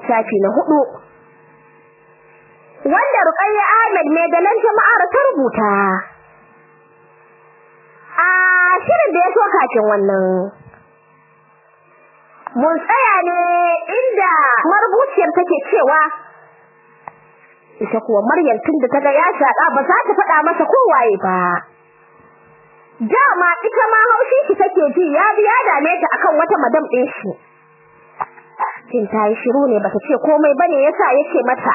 littafi na huɗu. Wanda Ruqayya Ahmed mai dalan jama'ar ta rubuta. A shirin da ya so kafin wannan. Mun tsaya ne inda marubuciyar take cewa ita kuwa Maryam tun da ta ga ya shaƙa ba za ta faɗa masa kowaye ba. Dama ita ma haushi shi take ji ya biya dame ta akan wata madam din shi. Kin ta yi shiru ne bata ce komai ba ne yasa yake mata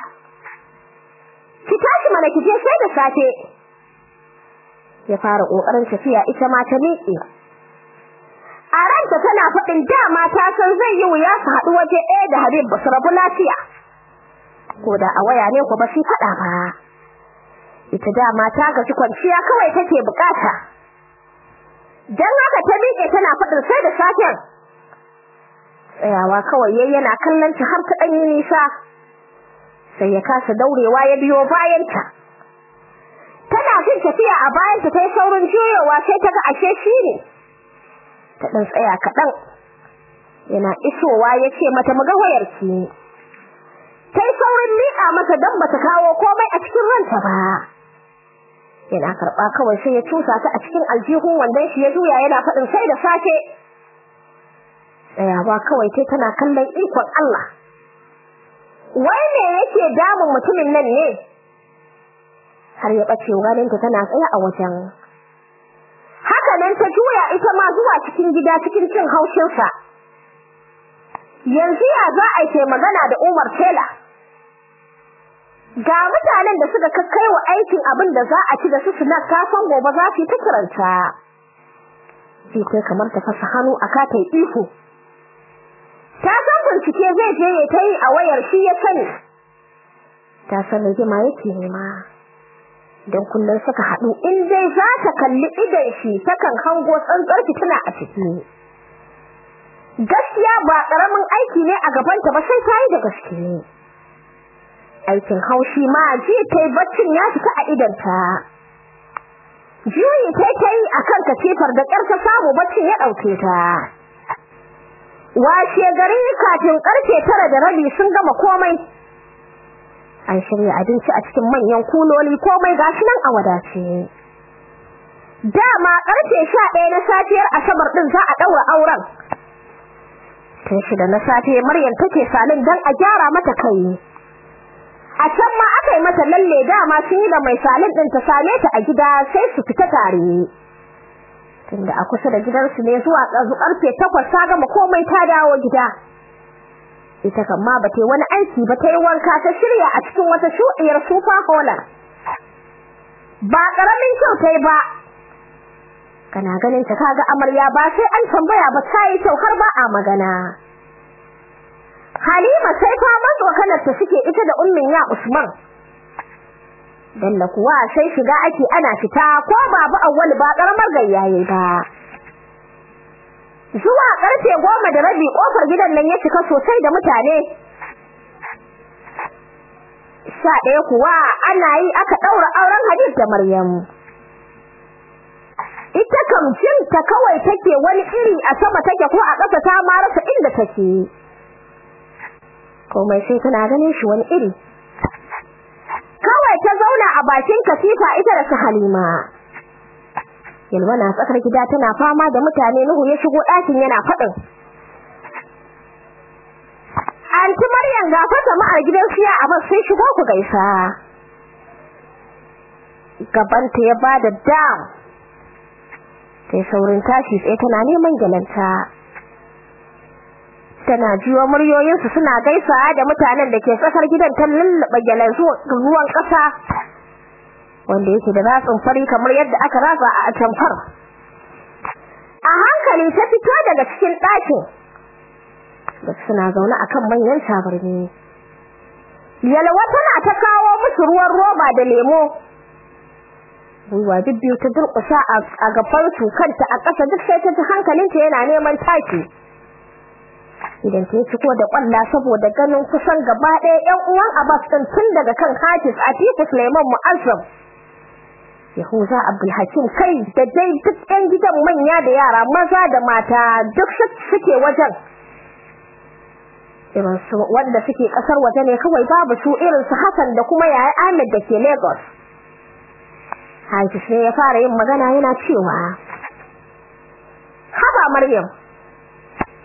ki tashi mana ki je sai da safe. Ya fara ƙoƙarin tafiya ita ma ta miƙe. A ranta tana faɗin dama ta san zai yi wuya su haɗu waje ɗaya da Habib ba su rabu lafiya. Ko da a waya ne ko ba shi faɗa ba. Ita dama ta gaji kwanciya kawai take buƙata dan haka ta miƙe tana faɗin sai da safen. Tsayawa kawai yayi yana kallon ta har ta ɗanyi nisa. Sai ya kasa daurewa ya biyo bayanta. Tana jin tafiya a bayanta ta yi saurin juyowa sai ta ga ashe shi ne ta ɗan tsaya kaɗan yana isowa ya ce mata mu ga wayarki. Ta yi saurin miƙa mata don bata kawo komai a cikin ranta ba. Yana karɓa kawai sai ya cusa ta a cikin aljihun wandon shi ya juya yana faɗin sai da safe. Tsayawa kawai sai tana kallon ikon Allah. Wai me yake damun mutumin nan ne? Har ya ɓace ganinta tana tsaye a wajen. Haka nan ta juya ita ma zuwa cikin gida cikin cin haushinsa. Yanzu ya za a ke magana da Umar Tela? Ga mutanen da suka kakkai wa aikin abin da za a ci da su suna kafan gobe za su yi ta kiranta. Sai kai kamar ta fasa hannu a katai iko ta san bincike zai je ya ta yi a wayar shi ya sani. Ta san rigima yake nema. Don kullum suka haɗu. In dai za ta kalli idon shi takan hango tsantsar fitina a ciki. Gaskiya ba ƙaramin aiki ne a gabanta ba sai ta yi da gaske aikin haushi ma ji ta yi baccin ya fita a idanta juyi ta ta yi a kan katifar da ƙyar ta samu baccin ya ɗauke ta. Washe gari kafin ƙarfe tara da rabi sun gama komai. An shirya abinci a cikin manyan kuloli komai gashi nan a wadace. Dama ƙarfe sha ɗaya na safiyar asabar ɗin za a ɗaura auren. Tun shida na safe maryam take salin don a gyara mata kai. A can ma aka yi mata lalle dama sun yi da mai salin din ta same ta a gida sai su fita tare. Tunda a kusa da gidansu ne zuwa ƙarfe takwas ta gama komai ta dawo gida. Ita kan ma ba ta wani aiki ba ta yi wanka ta shirya a cikin wata shuɗiyar super hola ba ƙaramin kyau ta yi ba. Kana ganin ta kaga amarya ba sai an tambaya ba ta yi kyau har ba a magana. Halima sai faman tsokanar ta suke ita da ummin ya Usman. Dalla kuwa sai shiga ake ana fita ko babu awwal ba karamar gayyaye ba. Zuwa ƙarfe goma da rabi ƙofar gidan nan ya cika sosai da mutane. Sha ɗaya kuwa ana yi aka ɗaura auren Hadid da Maryam. Ita kam ta kawai take wani iri a sama take ko a ƙasa ta ma rasa inda take. komai sai tana ganin shi wani iri zauna a bakin katifa ita da su Halima. Yalwa na tsakar gida tana fama da mutane Nuhu ya shigo ɗakin yana faɗin. Anti Maryam ga fa jama'ar gidan siya bas sai shigo ku gaisa. Gabanta ya ba da dam. Sai saurin tashi sai tana neman galanta tana jiwa muryoyinsu suna gaisawa da mutanen da ke tsakar gidan ta lullube gyalan ruwan ƙasa wanda yake da ratsin fari kamar yadda aka ratsa a atamfar. A hankali ta fito daga cikin ɗakin da suna zaune akan manyan tabarni yalwa tana ta kawo musu ruwan roba da lemo. Gwiwa ta durƙusa a gaban su kanta a ƙasa duk sai ta ji hankalinta yana neman taki. Idan ta ciko da ƙwalla saboda ganin kusan gaba ɗaya ƴan uwan Abbas ɗin tun daga kan Hafiz Atiku Suleiman Mu'azzam. Yahuza Abdulhakim kai da dai duk ƴan gidan manya da yara maza da mata duk suke wajen. Irin su wanda suke ƙasar waje ne kawai babu su irin su Hassan da kuma yaya Ahmed da ke Lagos. Hafiz ne ya fara yin magana yana cewa Haba Maryam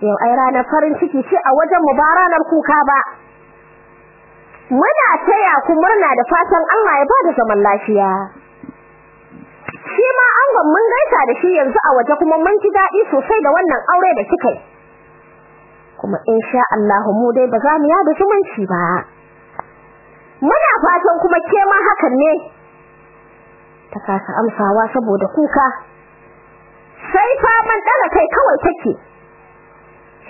yau ai ranar farin ciki ce a wajen mu ba ranar kuka ba. Muna taya ku murna da fatan Allah ya ba da zaman lafiya. Shi ma angon mun gaisa da shi yanzu a waje kuma mun ji daɗi sosai da wannan aure da kika yi. Kuma insha Allah mu dai ba za mu yada zumunci ba. Muna fatan kuma ke ma hakan ne. Ta kasa amsawa saboda kuka. Sai faman daga kai kawai take.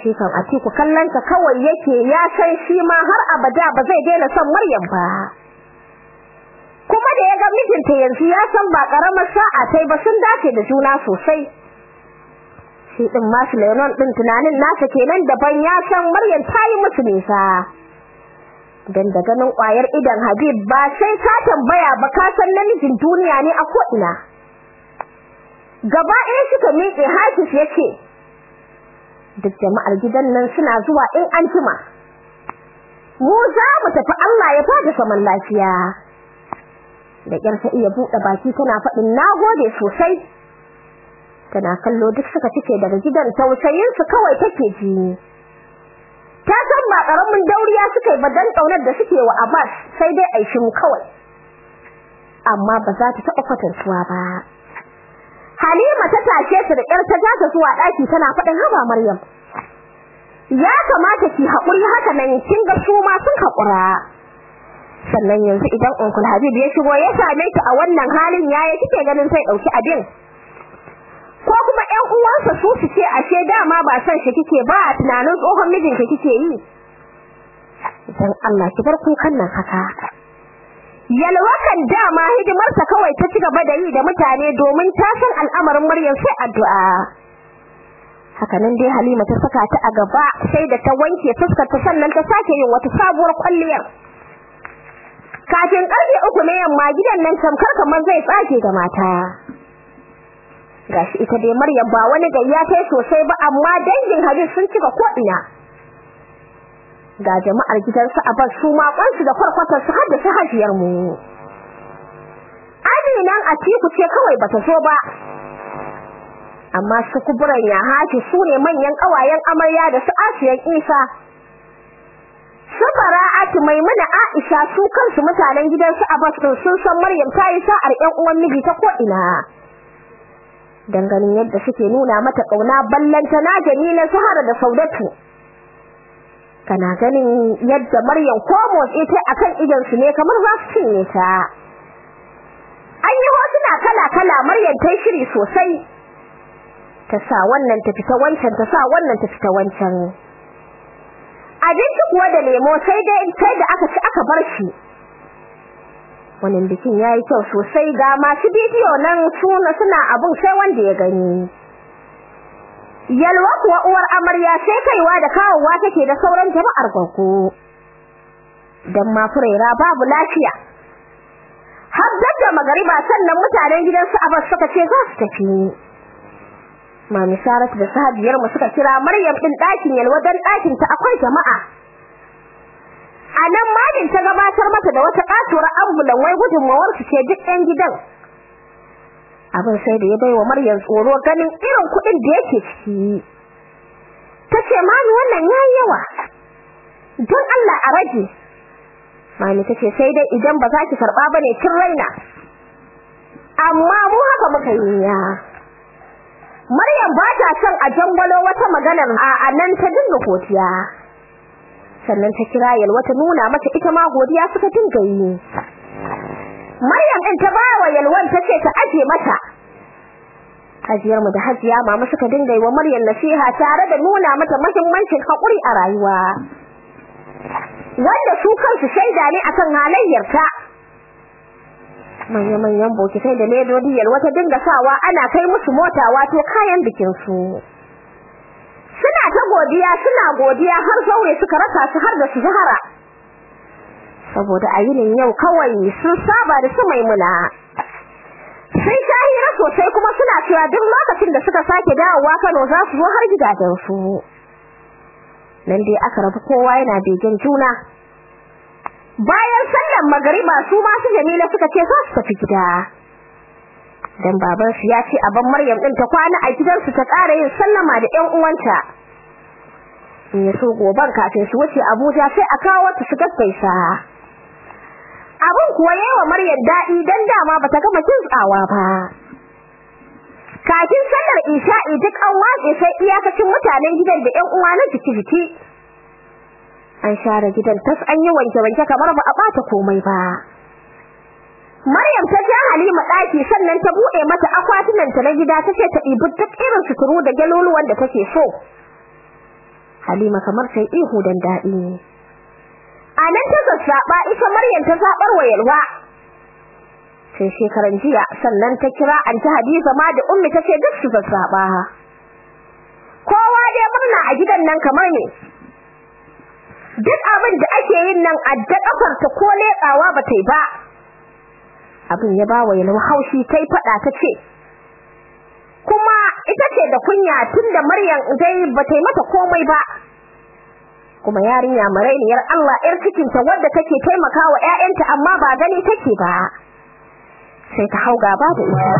Shi kan Atiku kallanta kawai yake ya san shi ma har abada ba zai daina son Maryam ba. Kuma da ya ga mijinta yanzu ya san ba karamar sa'a tai ba sun dace da juna sosai. Shi din ma Suleiman din tunanin nasa kenan daban ya san Maryam ta yi musu nisa. Dan da ganin ƙwayar idan Habib ba sai ka tambaya ba ka san namijin duniya ne a ko ina gaba ɗaya suka miƙe Hafiz ya ce duk jama'ar gidan nan suna zuwa in an jima. Mu za mu tafi Allah ya ba da zaman lafiya. Da ƙyar ta iya buɗe baki tana faɗin nagode sosai. Tana kallo duk suka cike daga gidan tausayin su kawai take ji. Ta san ba ƙaramin dauriya suka yi ba dan ƙaunar da suke wa Abbas sai dai ai shiru kawai. Amma ba za ta taɓa kwatantuwa ba. Halima ta tashe ta da ƙyar ta ta zuwa ɗaki tana faɗin haba Maryam ya kamata ki haƙuri haka nan kin ga su ma sun haƙura. Sannan yanzu idan Uncle Habib ya shigo ya same ki a wannan halin yaya kike ganin sai ɗauki abin? Ko kuma ƴan uwansa su su ce ashe dama ba san shi kike ba a tunanin tsohon mijinki kike yi? Dan Allah ki bar kukan nan haka. Yalwakan dama hidimarsa kawai ta ci gaba da yi da mutane domin ta san al'amarin Maryam sai addu'a. Haka nan dai Halima ta saka ta a gaba sai da ta wanke fuskar ta sannan ta sake yin wata sabuwar kwalliyar. Kafin ƙarfe uku na yamma gidan nan tamkar kamar zai tsage ga mata. Gashi ita dai Maryam ba wani gayya tai sosai ba amma dangin Habib sun cika ko ina. Ga jama'ar gidansu a bar su ma kwansu da kwarkwatar su har da su hajiyar mu. Aminan Atiku ce kawai bata so ba. Amma su kuburan ya haji su ne manyan kawayen amarya da su Asiyan Isa. Su Bara'atu Maimuna Aisha su kansu mutanen gidansu Abbas din sun san Maryam ta yi sa'ar ƴan uwan miji ta ko ina dan ganin yadda suke nuna mata ƙauna ballanta na Jamila Sahara da Saudatu. Kana ganin yadda Maryam ko motsi ta akan idan su ne kamar za su cinye ta. An yi kala kala Maryam ta shiri sosai. Ta sa wannan ta fita wancan ta sa wannan ta fita wancan. Abinci kuwa da lemo sai dai sai da aka ci aka bar shi. Wannan bikin yayi kyau sosai ga masu bidiyo nan suna suna abun sai wanda ya gani. Yalwa kuwa uwar amarya sai kaiwa da kawowa take da sauran jama'ar gwaggo. Dan ma furera babu lafiya. Har da magariba sannan mutanen gidansu Abbas suka ce za su tafi. Mami Saratu da sahabiyar mu suka kira Maryam din ɗakin yalwa dan ɗakin ta akwai jama'a. A nan majin ta gabatar mata da wata katuwar ambulan wai gudunmawar su ce duk ɗan gidan. Abin sai da ya bai wa Maryam tsoro ganin irin kuɗin da yake ciki. Tace mami wannan yayi yawa. Don Allah a rage. Mami tace sai dai idan ba za ki karɓa ba ne kin raina. Amma mu haka muka yi ya. Maryam ba ta son a jangwalo wata maganar a nan ta dinga kotiya sannan ta kira Yalwa ta nuna mata ita ma godiya suka dinga yi. Maryam din ta bawa Yalwan tace ta aje mata. Hajiyar mu da Hajiya mama suka dinga yi wa Maryam nasiha tare da nuna mata muhimmancin haƙuri a rayuwa. Wanda su kansu shaida ne akan halayyarta. Manya-manyan bokitai da ledodi yalwa ta dinga sawa ana kai musu mota wato kayan bikin su suna ta godiya suna godiya har zaure suka rasa su har da su zahara. Saboda ayinin yau kawai sun saba da su maimuna. Sai shahira sosai kuma suna cewa duk lokacin da suka sake dawowa Kano za su zo har gidajen su nan dai aka rabu kowa yana begen juna. Bayan sallar magariba su ma su Jamila suka ce za su tafi gida. Dan baban su ya ce aban Maryam din ta kwana a gidansu ta ƙara yin sallama da ƴan uwanta. In ya so goban kafin su wuce Abuja sai a kawo ta su gaggaisa. Abin kuwa yawa Maryam daɗi dan dama bata gama kintsawa ba. Kafin sallar isha'i duk an watse sai iyakacin mutanen gidan da ƴan uwa na jiki-jiki. An share gidan tas an yi wanke-wanke kamar ba a bata komai ba. Maryam ta ja Halima ɗaki sannan ta buɗe mata akwatunan ta na gida tace ta ɗibi duk irin suturu da galoluwan da take so. Halima kamar sai ihu dan daɗi. A nan ta zaɓa ita Maryam ta zaɓar wa yalwa. Sai shekaran jiya sannan ta kira anti Hadiza ma da ummi tace duk su zaɓa kowa dai murna a gidan nan kamar ne duk abin da ake yin nan adda kafar ta ko leƙawa ba ta yi ba. Abin ya bawa yalwa haushi tai fada ta ce kuma ita ce da kunya tunda Maryam dai ba ta yi mata komai ba. Kuma yarinya marainiyar Allah yar cikin ta wadda take taimakawa ƴaƴanta amma ba gani take ba. Sai ta hau gaba da ita.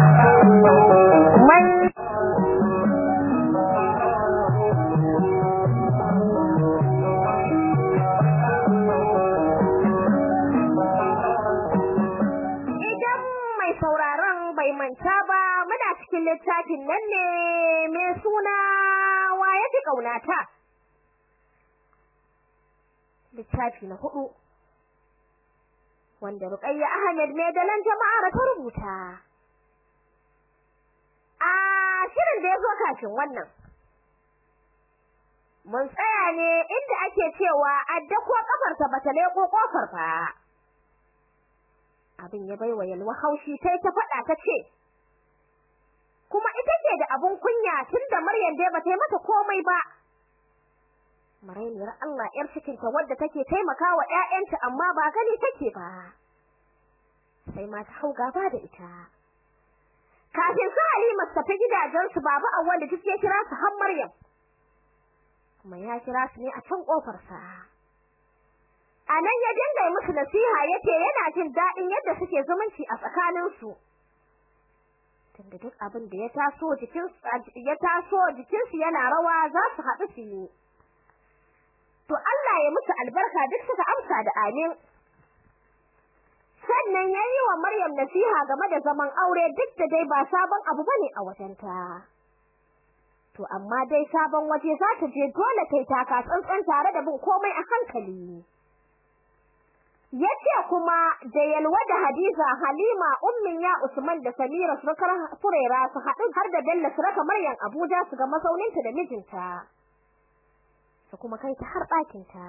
Mai manta ba muna cikin littafin nan ne mai suna wa yafi kaunata littafi na huɗu wanda Ruqayya Ahmed ne da lan jama'ar ta rubuta. A shirin da ya zo kafin wannan mun tsaya ne inda ake cewa adda ko kafarta bata leko ƙofar fa abin ya baiwa yalwa haushi tai ta fada ta ce kuma ita ce da abun kunya tunda Maryam dai bata yi mata komai ba. Marainiyar Allah yar cikin ta wadda take taimakawa ƴaƴanta amma ba gani take ba. Sai ma ta hau gaba da ita. Kafin su Halima ta tafi gidajen su baba Awwal da take kira su har Maryam. Kuma ya kira su ne a can ƙofar sa a nan ya dinga musu nasiha ya ce yana jin daɗin yadda suke zumunci a tsakanin su tunda duk abin da ya taso jikin ya taso jikin su yana rawa za su haɗu su yi. Ya musu albarka duk suka amsa da amin. Sannan yayi wa Maryam nasiha game da zaman aure duk da dai ba sabon abu ba ne a wajenta. To amma dai sabon waje za ta je dole kai taka tsantsan tare da bin komai a hankali. Yace kuma da Yalwa da Hadiza Halima ummin ya Usman da Samira surukar Furera su haɗu har da Bello su raka Maryam Abuja su ga masauninta da mijinta. Su kuma kai ta har ɗakin ta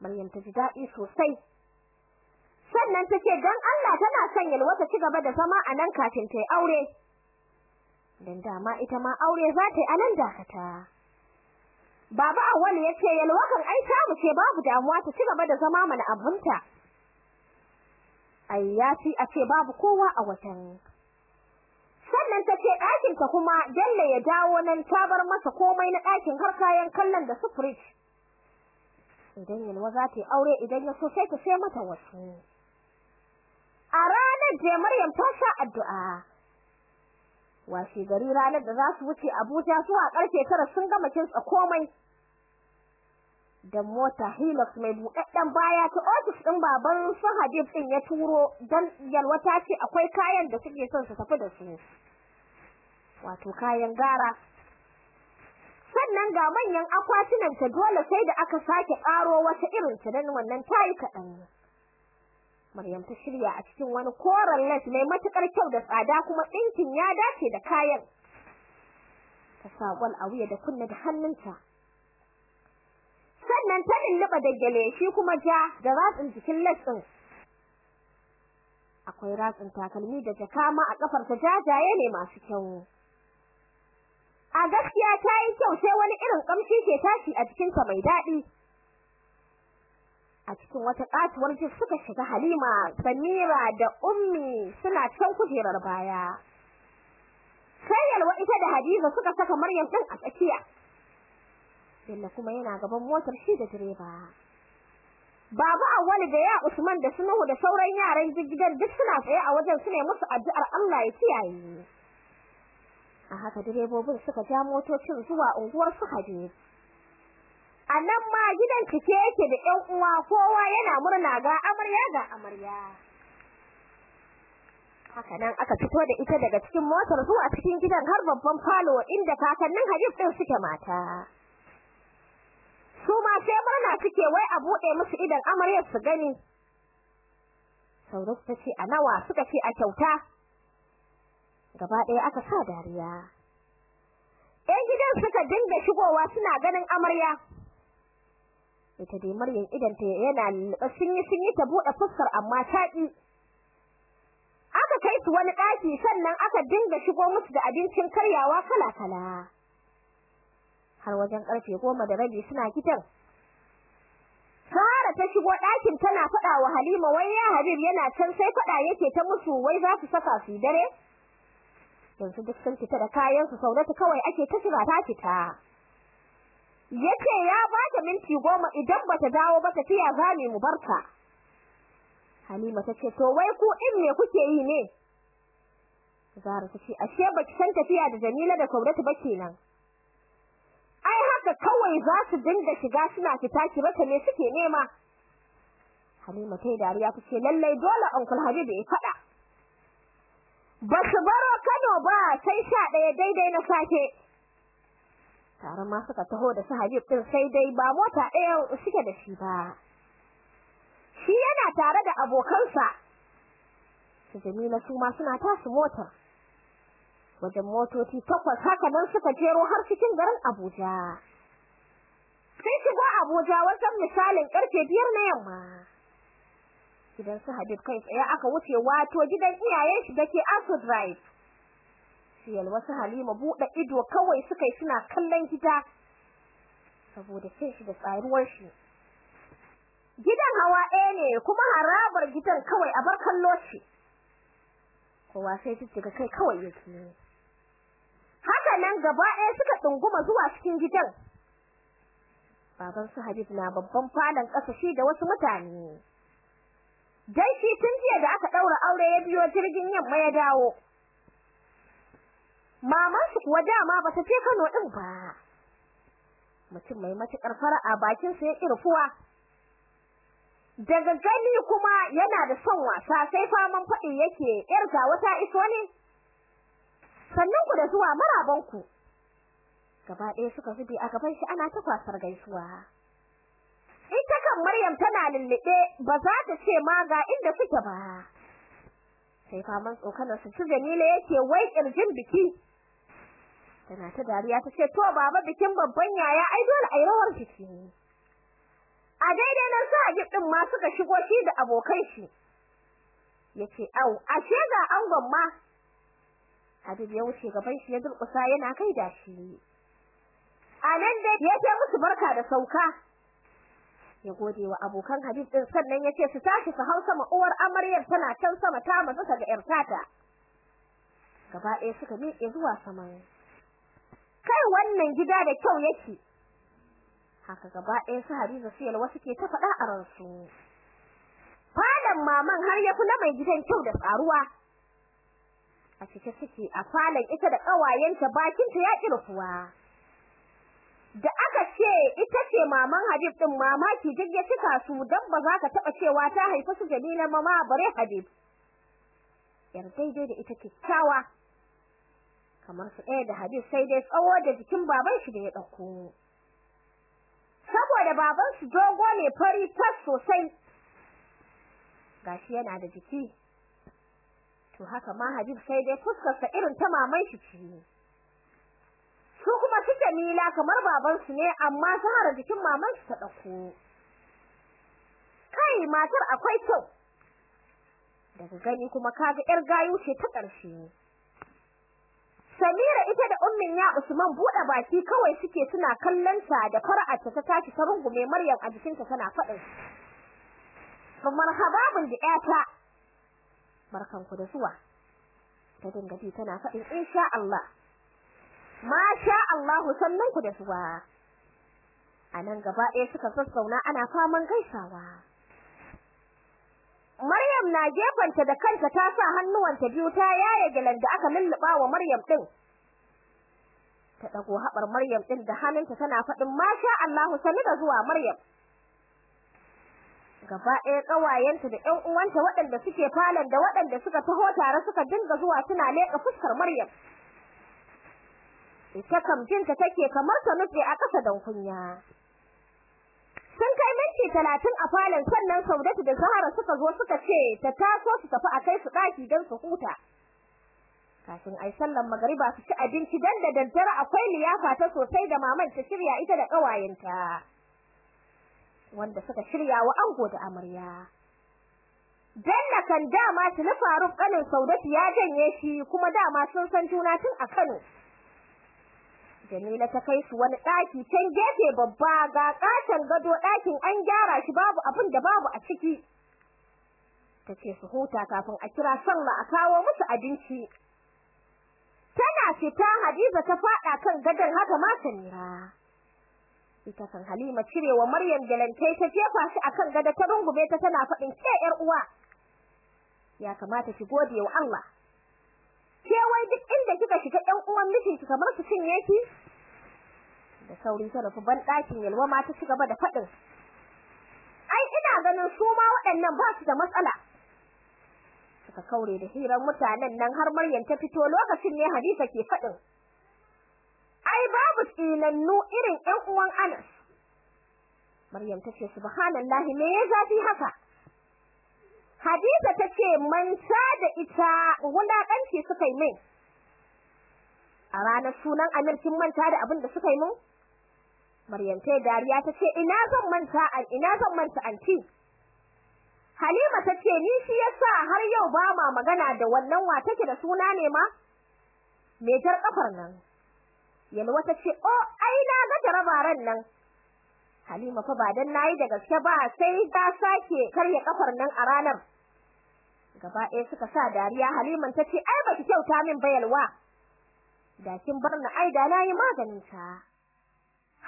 Maryam ta ji daɗi sosai. Sannan tace dan Allah tana son Yalwa ta ci gaba da zama a nan kafin ta yi aure. Dan dama ita ma aure za ta yi a nan dakata. Baba Awwal ya ce Yalwa kan ai ta mu ce babu damuwa ta ci gaba da zama mana abunta ai yafi a ce babu kowa a watan sannan ta ce ɗakinta kuma Bello ya dawo nan ta bar masa komai na ɗakin har kayan kallon da su fridge. Idan Yalwa za ta yi aure idan ya so sai ta sai mata wasu. A ranar je Maryam ta sha addu'a washe gari ranar da za su wuce Abuja zuwa ƙarfe tara sun gama kintsa komai. Da mota Hilux mai buɗaɗɗen baya ta ofis ɗin baban su Habib ɗin ya turo dan Yalwa ta ce akwai kayan da suke son su tafi da su wato kayan gara. Sannan ga manyan akwatunan ta dole sai da aka sake ƙaro wata irin ta dan wannan tayi kaɗan. Maryam ta shirya a cikin wani koren lace mai matuƙar kyau da tsada kuma ɗinkin ya dace da kayan. Ta sa gwal a wuya da kunna da hannunta. Sannan ta lulluɓa da gyale shi kuma ja da ratsin jikin lace ɗin. Akwai ratsin takalmi da jaka ma a kafar ta jajaye ne masu kyau. A gaskiya ta yi kyau sai wani irin kamshi ke tashi a cikin ta mai daɗi. A cikin wata katuwar jif suka shiga Halima Samira da Ummi suna can kujerar baya. Sai Yalwa ita da Hadiza suka saka Maryam din a tsakiya. Bello kuma yana gaban motar shi da direba. Baba Awwal da ya Usman da Sunuhu da sauran yaran gidan duk suna tsaye a wajen su ne musu addu'ar Allah ya kiyaye. A haka direbobin suka ja motocin zuwa unguwar su Hadid a nan ma gidan cike yake da ƴan uwa kowa yana murna ga amarya ga amarya. Haka nan aka fito da ita daga cikin motar zuwa cikin gidan har babban falo inda kakannin Habib din suke mata. Su ma sai murna suke wai a buɗe musu idan amaryar su gani. Saurus ta ce a nawa suka ce a kyauta? Gaba ɗaya aka sa dariya. Ƴan gidan suka dinga shigowa suna ganin amarya. Ita dai Maryam idan ta yana sun yi sun yi ta buɗe fuskar amma ta aka kai su wani ɗaki sannan aka dinga shigo musu da abincin karyawa kala-kala. Har wajen ƙarfe goma da rabi suna gidan. Sara ta shigo ɗakin tana faɗa wa Halima wai ya Habib yana can? Sai faɗa yake ta musu wai za su saka su dare? Yanzu duk sun fita da kayan su Saudatu kawai ake ta shiga ta fita. Yace ya bata minti goma idan bata dawo ba ta tiya zame mu barka Halima tace to wai ku in me kuke yi ne? Zara tace ashe baki san tafiya da Jamila da Saudatu ba kenan. Haka kawai za su dinga shiga suna fita ki rasa me suke nema. Halima tai dariya tace lallai dole Uncle Habib ya fada ba su baro Kano ba sai sha ɗaya daidai na sake tare ma suka taho da su Habib din sai dai ba mota ɗaya suke da shi ba. Shi yana tare da abokansa. Su Jamila su ma suna tasu motar. Wajen motoci takwas haka nan suka jero har cikin garin Abuja. Sai shigo Abuja wajen misalin ƙarfe biyar na yamma. Gidan su Habib kai tsaye aka wuce wato gidan iyayen shi dake Aso Drive. Siyal wasu Halima buɗe ido kawai suka yi suna kallon gida saboda sai shi da tsaruwar shi. Gidan hawa ɗaya ne kuma harabar gidan kawai a bar kallo shi. Kowa sai jijjiga kai kawai yake haka nan gaba ɗaya suka ɗunguma zuwa cikin gidan. Baban su Habib na babban falon ƙasa shi da wasu mutane. Dai shi tun jiya da aka ɗaura aure ya biyo jirgin yamma ya dawo. Maman su kuwa dama bata ce Kano din ba. Mutum mai matuƙar fara'a bakin sa ya kirfuwa daga gani kuma yana da son wasa sai faman faɗi yake yar ga wata iso ne? Sannan ku da zuwa maraban ku gaba ɗaya suka zube a gaban shi ana ta kwasar gaisuwa. Ita kan Maryam tana lullube ba za ta ce ma ga inda suke ba. Sai faman tsokanar su ci Jamila yake wai ƙirjin biki. Tana ta dariya ta ce to baba bikin babban yaya ai dole ai rawar jiki a daidai nan sa din ma suka shigo shi da abokan shi. Yace au ashe ga angon ma. Habib ya wuce gaban shi ya durƙusa yana kai da shi. A nan dai ya ce musu barka da sauka. Ya gode wa abokan Habib din sannan ya ce su tashi su hau sama. Uwar amaryar tana can sama ta mazu ga yar tata. Gaba ɗaya suka miƙe zuwa saman kai wannan gida da kyau yake. Haka gaba ɗaya su Hadiza su yalwa suke ta faɗa a ransu. Falon maman har ya na mai gidan kyau da tsaruwa. A cike suke a falon ita da ƙawayenta bakinta ya ƙirfuwa da ce ita ce maman Habib din mamaki duk ya cika su dan ba za ka taba cewa ta haifa su Jamila mama bare Habib. Yar daidai da ita kikkiawa kamar su ɗaya da Habib sai dai tsawo da jikin baban shi da ya ɗauko saboda baban su dogo ne fari tas sosai gashi yana da jiki. To haka ma Habib sai dai fuskar sa irin ta maman shi ce. Su kuma su Jamila kamar baban su ne amma Zahra jikin maman su ta ɗauko kai matar akwai kyau. Daga gani kuma kaga yar gayu ce ta ƙarshe Samira ita da ummin ya Usman buɗe baki kawai suke suna kallon ta da fara'arta ta tashi ta rungume Maryam a jikinta tana faɗin. Marhababun da ƴata. Barkanku da zuwa. Ta dinga ji tana faɗin insha Allah. Masha Allah sannunku da zuwa. Anan gaba ɗaya suka sassauna ana faman gaisawa. Maryam na gefanta da kanta ta sa hannuwanta biyu ta yaye gilan da aka lulluba wa Maryam din ta dago habar Maryam din da hannunta tana faɗin masha Allah sani da zuwa Maryam. Gaba ɗaya ƙawayenta da ƴan uwanta waɗanda suke falon da waɗanda suka taho tare suka dinga zuwa suna leƙa fuskar Maryam. Ita kam jinta take kamar ta a ƙasa don kunya. Sun kai minti talatin a falon sannan Saudatu da Zahara suka zo suka ce ta taso su tafi a kai su ɗaki don su huta. Kafin ai sallan magariba su ci abinci dan da daddare akwai liyafa ta sosai da maman ta shirya ita da ƙawayenta wanda suka shirya wa ango da amarya. Dalla kan dama tuni Faruk kanin Saudatu ya janye shi kuma dama sun san juna tun a Kano. Jamila ta kai su wani daki can gefe babba ga katon gado ɗakin an gyara shi babu abin da babu a ciki. Tace su huta kafin a kira sallah a kawo musu abinci. Tana fita Hadiza ta fada kan gadon haka ma Samira. Ita kan Halima cirewa Maryam galantai ta jefa shi akan gado ta rungume ta tana faɗin ke yar uwa. Ya kamata ki gode wa Allah. Ke inda kika shiga ɗan uwan mijinki kamar su cinye ki da sauri ta rufe ban ɗakin yalwa ma ta cigaba da faɗin. Ai ina ganin su ma waɗannan ba su da matsala. Suka kaure da hirar mutanen nan har Maryam ta fito lokacin ne Hadiza ke faɗin. Ai babu tsinannu irin ƴan uwan Anas. Maryam ta ce subhanallahi me ya zafi haka? Hadiza ta ce manta da ita wulaƙanci suka yi min. A ranar sunan Amir kin manta da abin da suka yi min? Maryam ta dariya ta ce ina zan manta an ina zan manta anti. Halima ta ce ni shi yasa har yau ba ma magana da wannan wa take da suna ne ma? Me jar kafar nan? Yalwa ta ce oh ai na ga jarabaran nan. Halima fa ba dan na yi da gaske ba sai ta sake karya kafar nan a ranar. Gaba ɗaya suka sa dariya Haliman tace ai baki kyauta min bayalwa. Da kin bar ni ai da na yi maganin ta.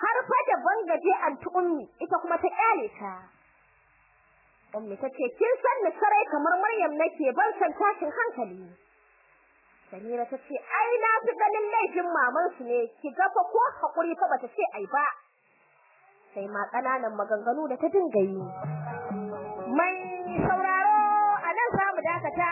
Har fa da bangaje antu ummi ita kuma ta ƙyale ta. Ummi tace kin san ni sarai kamar Maryam nake ban san tashin hankali. Samira tace ai na fi ganin laifin maman su ne ki ga fa ko haƙuri fa bata ce ai ba. sai ma ƙananan maganganu da ta dinga yi. Mai sauraro a nan za mu dakata